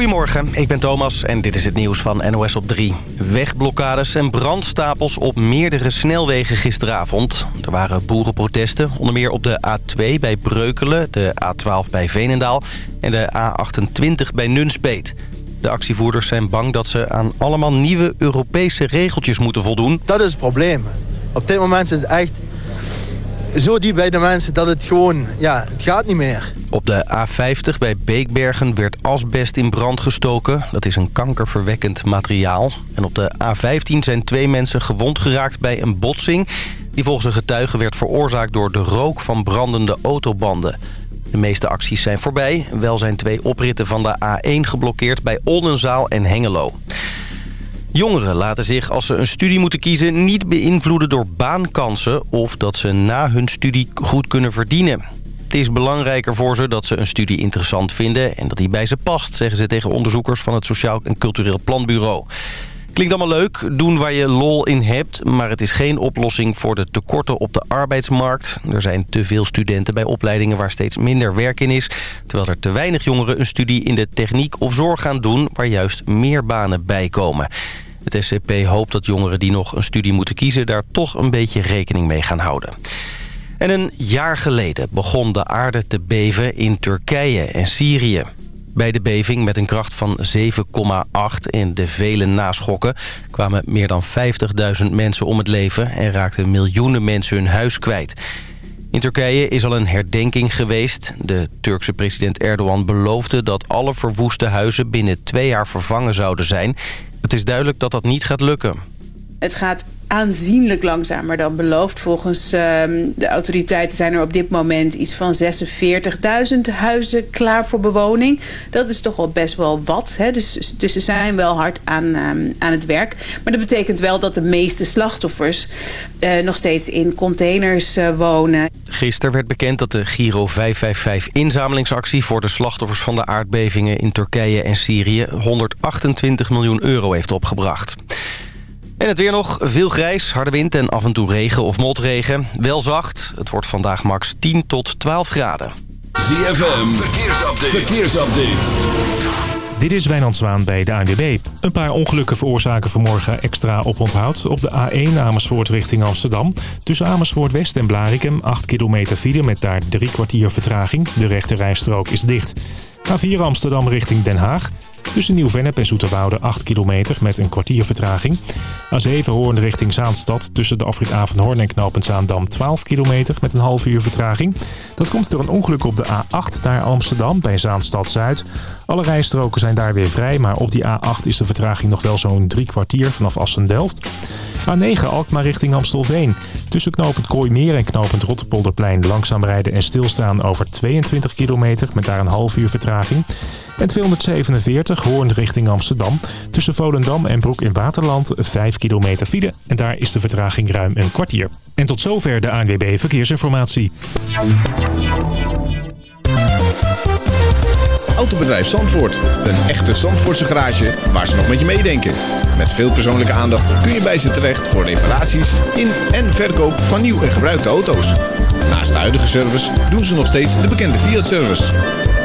Goedemorgen, ik ben Thomas en dit is het nieuws van NOS op 3. Wegblokkades en brandstapels op meerdere snelwegen gisteravond. Er waren boerenprotesten, onder meer op de A2 bij Breukelen... de A12 bij Veenendaal en de A28 bij Nunspeet. De actievoerders zijn bang dat ze aan allemaal nieuwe Europese regeltjes moeten voldoen. Dat is het probleem. Op dit moment is het echt zo diep bij de mensen dat het gewoon, ja, het gaat niet meer. Op de A50 bij Beekbergen werd asbest in brand gestoken. Dat is een kankerverwekkend materiaal. En op de A15 zijn twee mensen gewond geraakt bij een botsing... die volgens een getuige werd veroorzaakt door de rook van brandende autobanden. De meeste acties zijn voorbij. Wel zijn twee opritten van de A1 geblokkeerd bij Oldenzaal en Hengelo. Jongeren laten zich als ze een studie moeten kiezen niet beïnvloeden door baankansen... of dat ze na hun studie goed kunnen verdienen. Het is belangrijker voor ze dat ze een studie interessant vinden... en dat die bij ze past, zeggen ze tegen onderzoekers van het Sociaal en Cultureel Planbureau. Klinkt allemaal leuk, doen waar je lol in hebt... maar het is geen oplossing voor de tekorten op de arbeidsmarkt. Er zijn te veel studenten bij opleidingen waar steeds minder werk in is... terwijl er te weinig jongeren een studie in de techniek of zorg gaan doen... waar juist meer banen bij komen. Het SCP hoopt dat jongeren die nog een studie moeten kiezen... daar toch een beetje rekening mee gaan houden. En een jaar geleden begon de aarde te beven in Turkije en Syrië. Bij de beving met een kracht van 7,8 en de vele naschokken... kwamen meer dan 50.000 mensen om het leven... en raakten miljoenen mensen hun huis kwijt. In Turkije is al een herdenking geweest. De Turkse president Erdogan beloofde dat alle verwoeste huizen... binnen twee jaar vervangen zouden zijn. Het is duidelijk dat dat niet gaat lukken. Het gaat aanzienlijk langzamer dan beloofd. Volgens ehm, de autoriteiten zijn er op dit moment iets van 46.000 huizen klaar voor bewoning. Dat is toch wel best wel wat. Hè? Dus, dus ze zijn wel hard aan, ehm, aan het werk. Maar dat betekent wel dat de meeste slachtoffers uh, nog steeds in containers uh, wonen. Gisteren werd bekend dat de Giro 555 inzamelingsactie... voor de slachtoffers van de aardbevingen in Turkije en Syrië... 128 miljoen euro heeft opgebracht. En het weer nog. Veel grijs, harde wind en af en toe regen of motregen. Wel zacht. Het wordt vandaag max 10 tot 12 graden. ZFM, verkeersupdate. verkeersupdate. Dit is Wijnand Zwaan bij de ANWB. Een paar ongelukken veroorzaken vanmorgen extra oponthoud. Op de A1 Amersfoort richting Amsterdam. Tussen Amersfoort West en Blarikum 8 kilometer file met daar drie kwartier vertraging. De rechte rijstrook is dicht. A4 Amsterdam richting Den Haag. Tussen Nieuw-Vennep en Zoeterwoude 8 kilometer met een kwartier vertraging. A7 Hoorn richting Zaanstad tussen de afrit Avenhoorn en knooppunt Zaandam 12 kilometer met een half uur vertraging. Dat komt door een ongeluk op de A8 naar Amsterdam bij Zaanstad Zuid. Alle rijstroken zijn daar weer vrij, maar op die A8 is de vertraging nog wel zo'n drie kwartier vanaf Assen-Delft. A9 Alkmaar richting Amstelveen. Tussen knooppunt Kooimeer en knooppunt Rotterpolderplein langzaam rijden en stilstaan over 22 kilometer met daar een half uur vertraging. En 247 Hoorn richting Amsterdam. Tussen Volendam en Broek in Waterland 5 kilometer file. En daar is de vertraging ruim een kwartier. En tot zover de ANWB Verkeersinformatie. Autobedrijf Zandvoort. Een echte Zandvoortse garage waar ze nog met je meedenken. Met veel persoonlijke aandacht kun je bij ze terecht voor reparaties in en verkoop van nieuw en gebruikte auto's. Naast de huidige service doen ze nog steeds de bekende Fiat-service.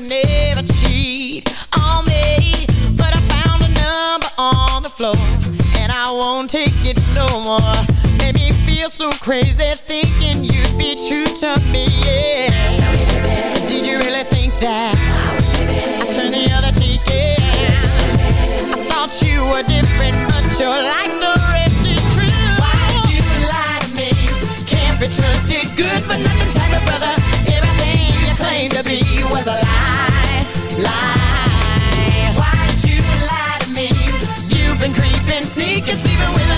Would never cheat on me But I found a number on the floor And I won't take it no more. Made me feel so crazy Thinking you'd be true to me, yeah. Did you really think that? I turned the other cheek, yeah. Ritme, was a lie, lie. Why'd you lie to me? You've been creeping, sneaking, sleeping with a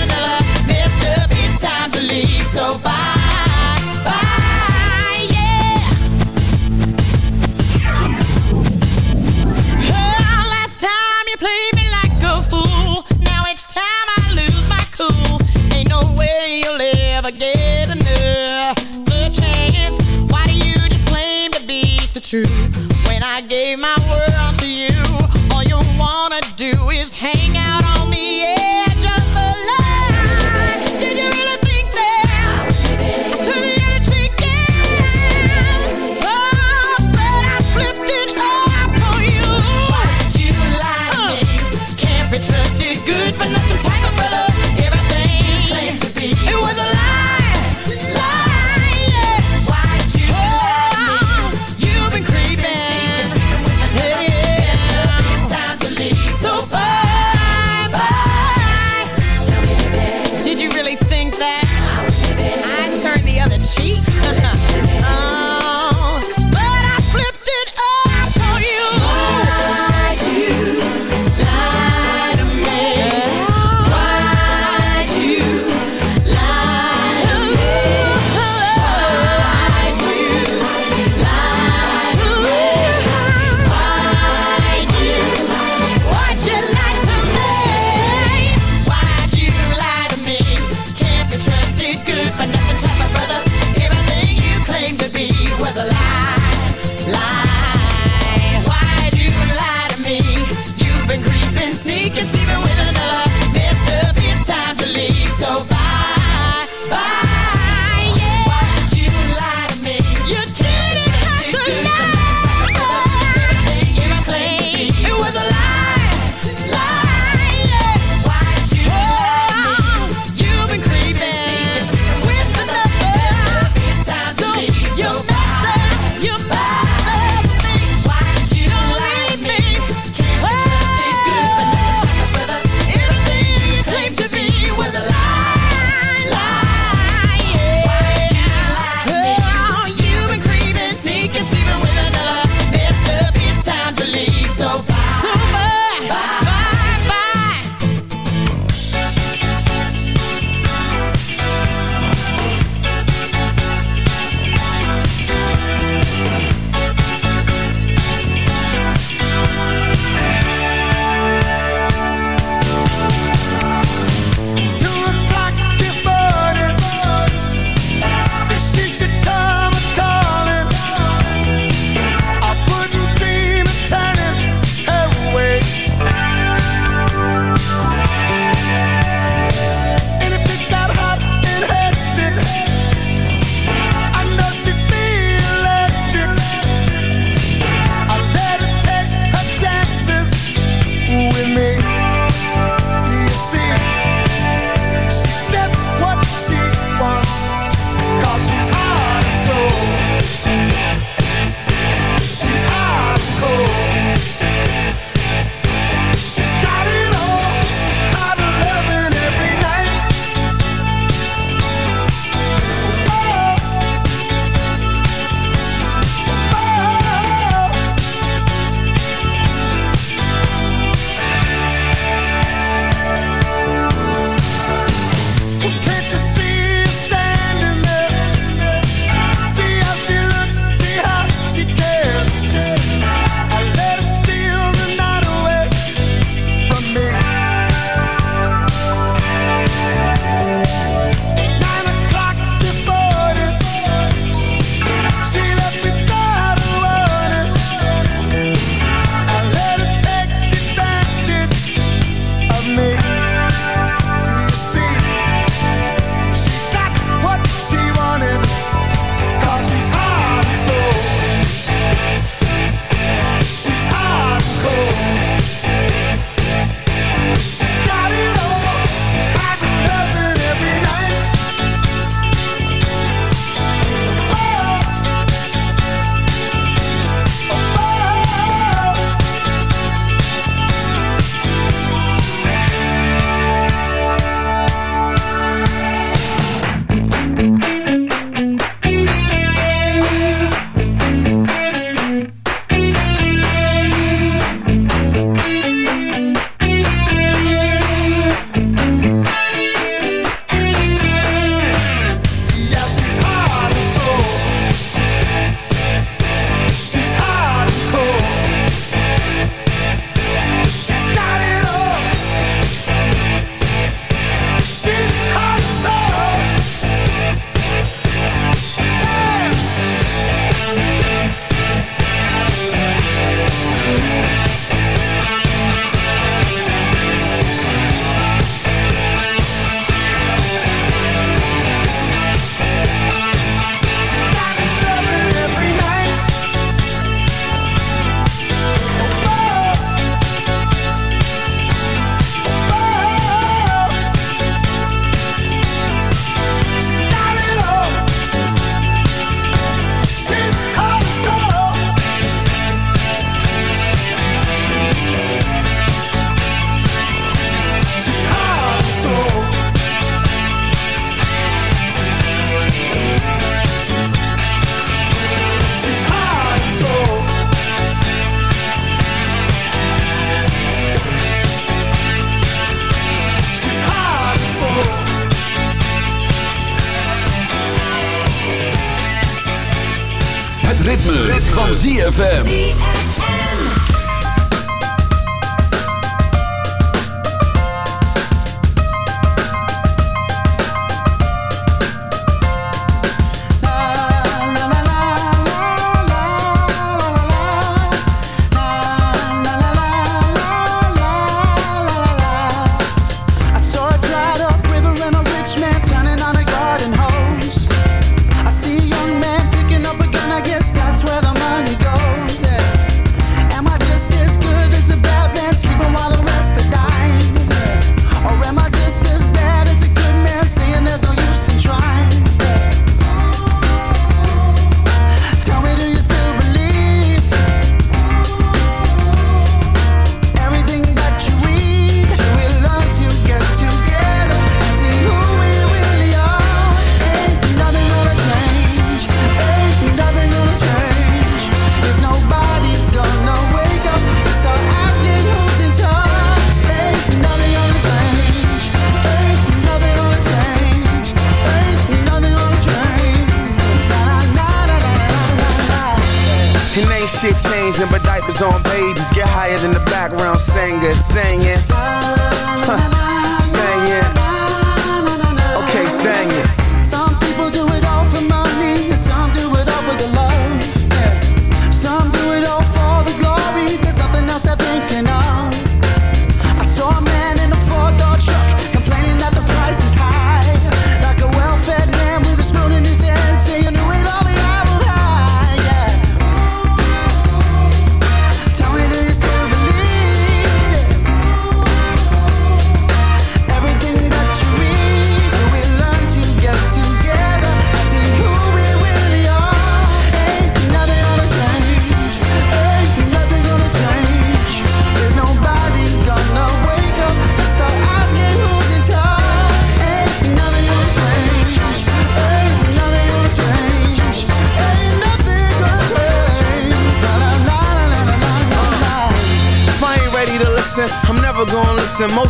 ZFM.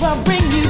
will bring you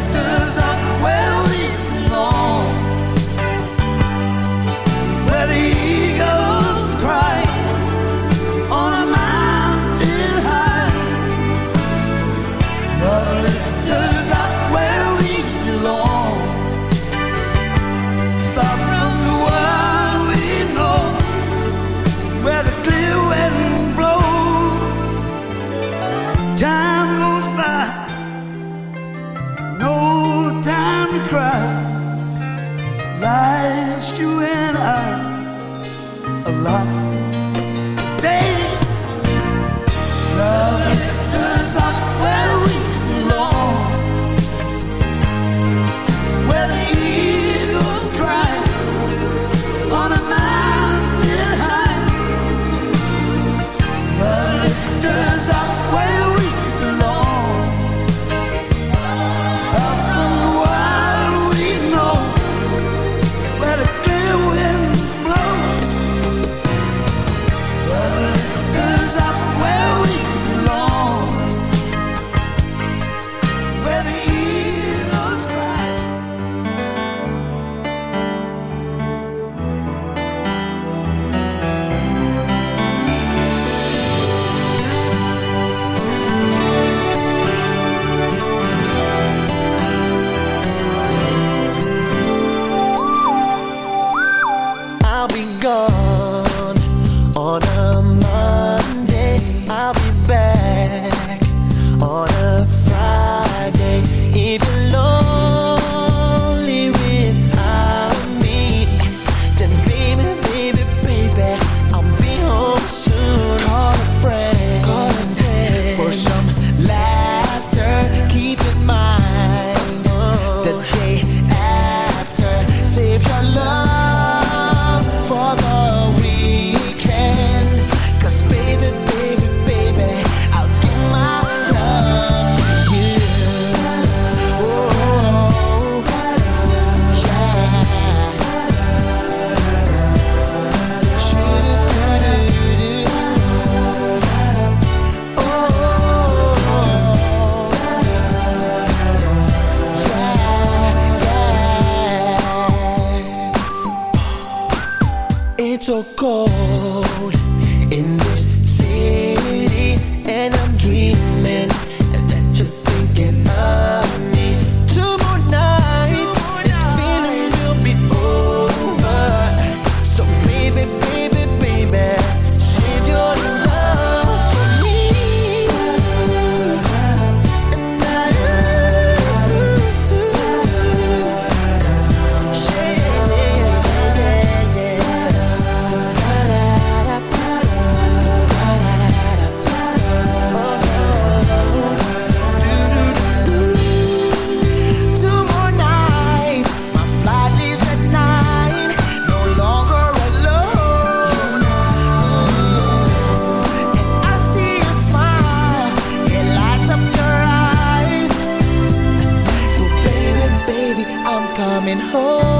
and hold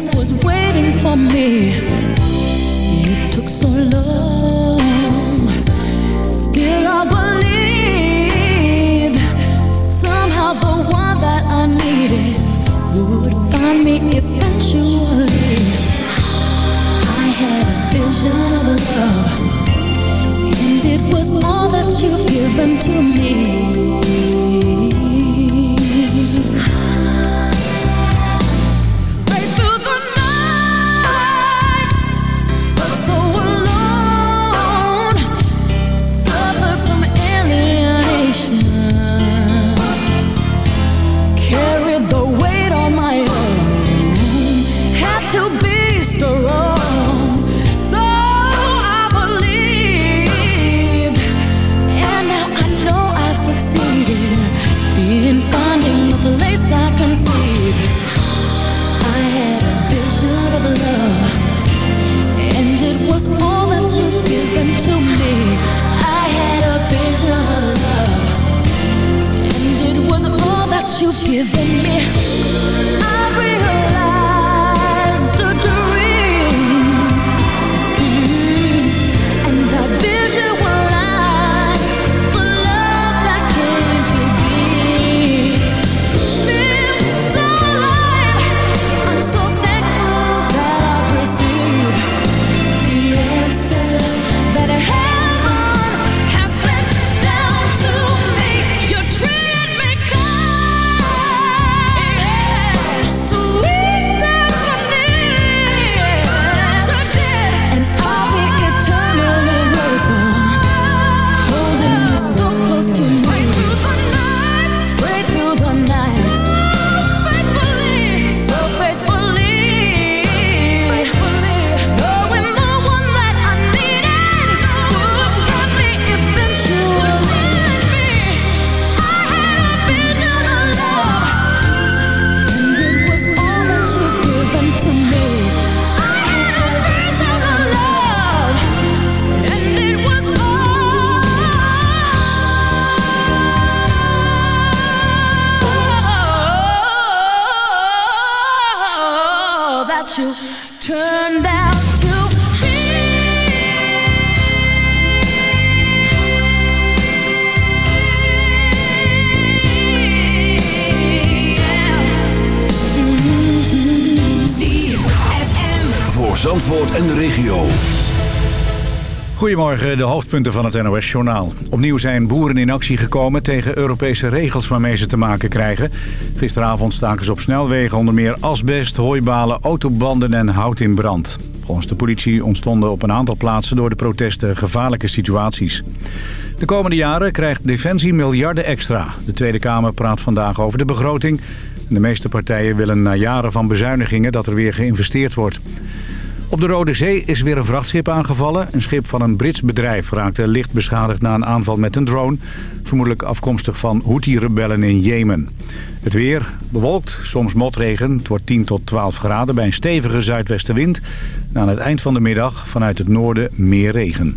that was waiting for me. You took so long. Still I believed Somehow the one that I needed Would find me eventually. I had a vision of love And it was all that you've given to me. Goedemorgen, de hoofdpunten van het NOS-journaal. Opnieuw zijn boeren in actie gekomen tegen Europese regels waarmee ze te maken krijgen. Gisteravond staken ze op snelwegen onder meer asbest, hooibalen, autobanden en hout in brand. Volgens de politie ontstonden op een aantal plaatsen door de protesten gevaarlijke situaties. De komende jaren krijgt Defensie miljarden extra. De Tweede Kamer praat vandaag over de begroting. De meeste partijen willen na jaren van bezuinigingen dat er weer geïnvesteerd wordt. Op de Rode Zee is weer een vrachtschip aangevallen. Een schip van een Brits bedrijf raakte licht beschadigd na een aanval met een drone. Vermoedelijk afkomstig van Houthi-rebellen in Jemen. Het weer bewolkt, soms motregen. Het wordt 10 tot 12 graden bij een stevige zuidwestenwind. En aan het eind van de middag vanuit het noorden meer regen.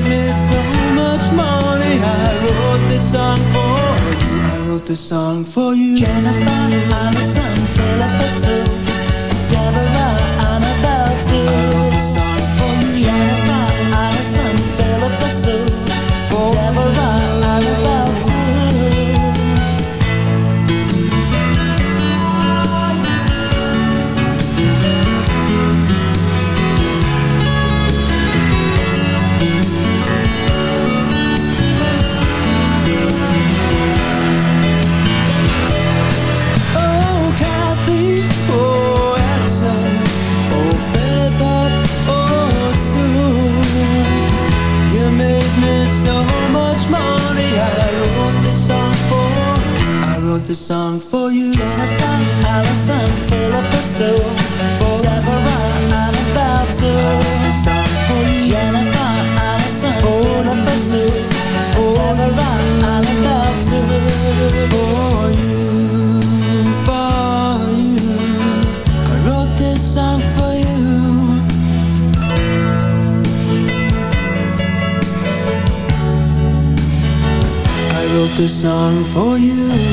gave me so much money. I wrote this song for you. I wrote this song for you. Jennifer Aniston, Philippa Sue Deborah Annabelle too I this song for you. Deborah, about to. This song for you. Jennifer, Allison, Philip, Sue. Deborah. For you, for you. I wrote this song for you. I wrote this song for you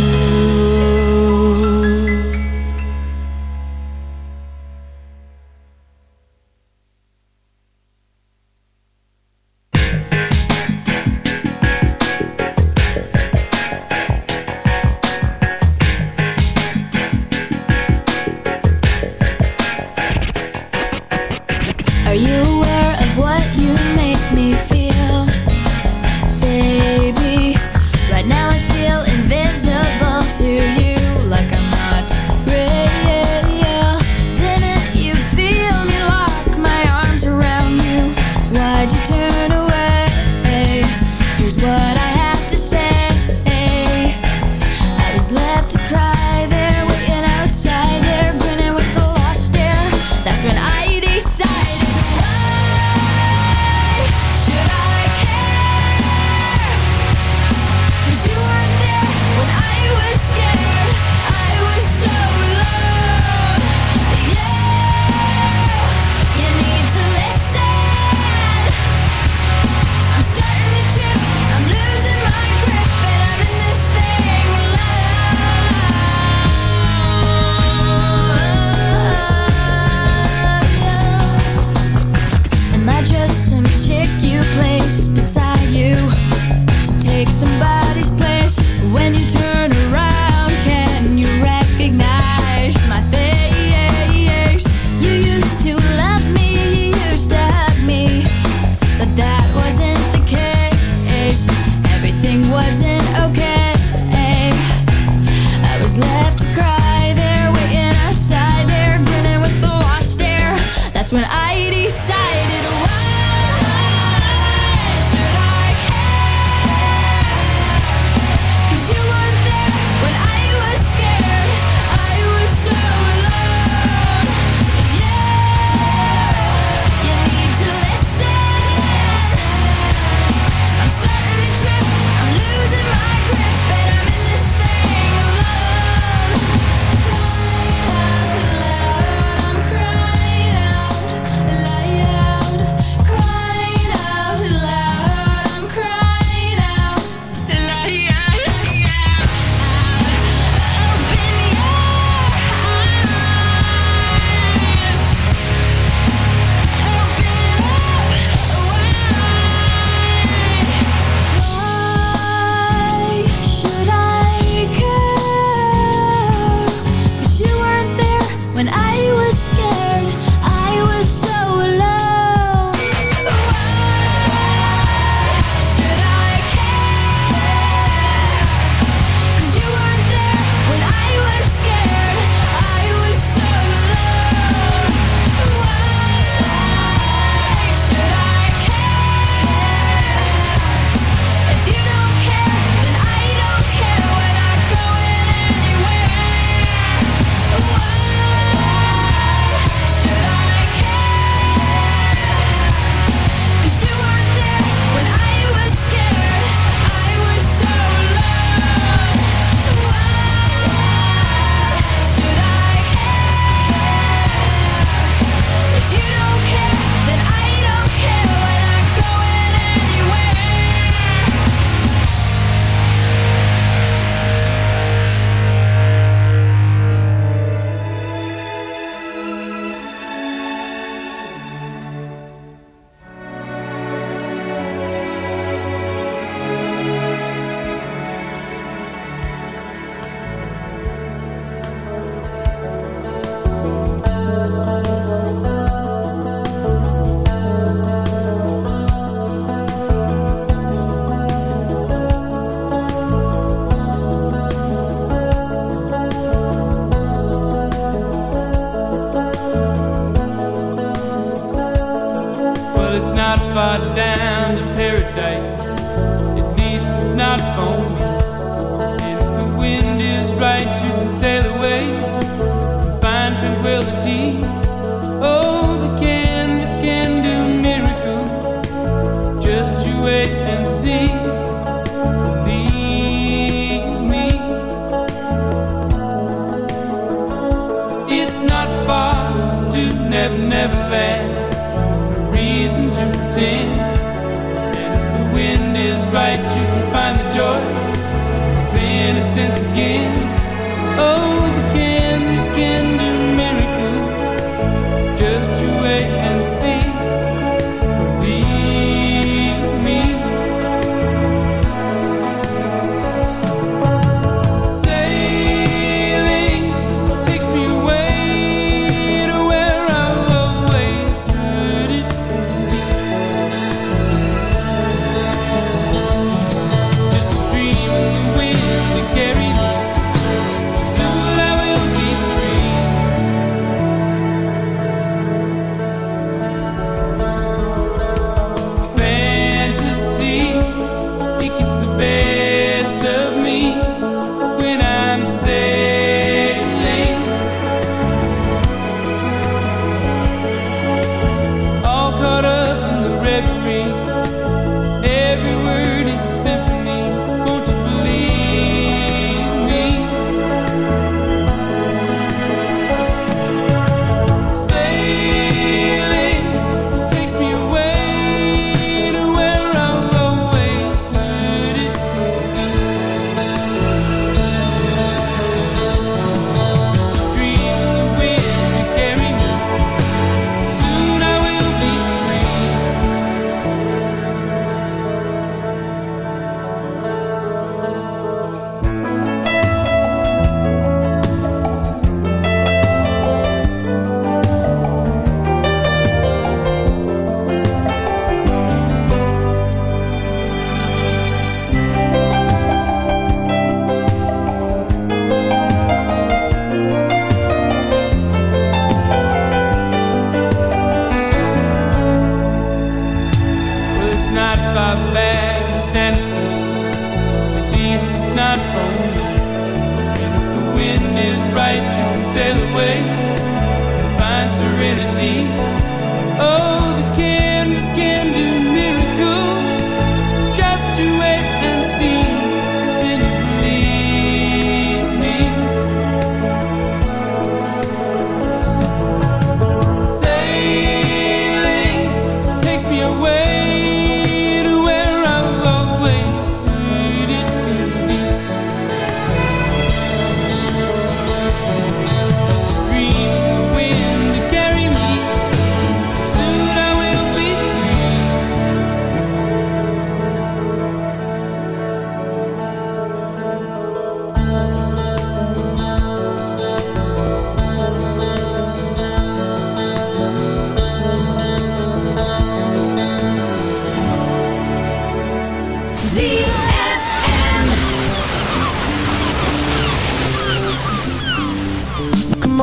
But. down.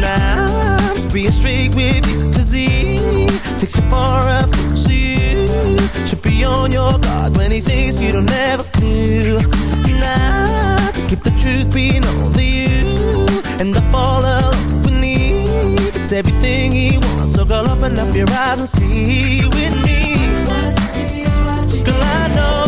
sometimes being straight with you Cause he takes you far up So you should be on your guard When he thinks you don't ever do Nah, keep the truth being only you And I fall alone with me. It's everything he wants So girl, open up your eyes and see with me. Girl, I know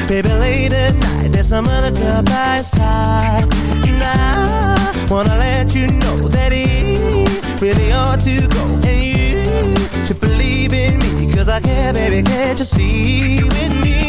baby, late at night, there's some other girl by side. And I wanna let you know that he really ought to go. And you should believe in me. Cause I care, baby, can't you see with me?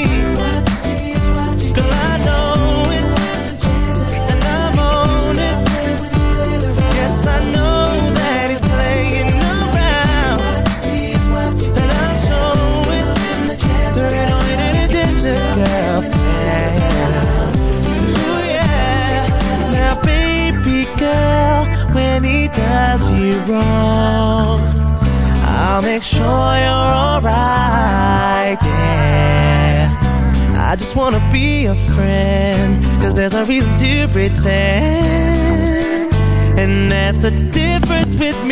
Reason to pretend. And that's the difference with me,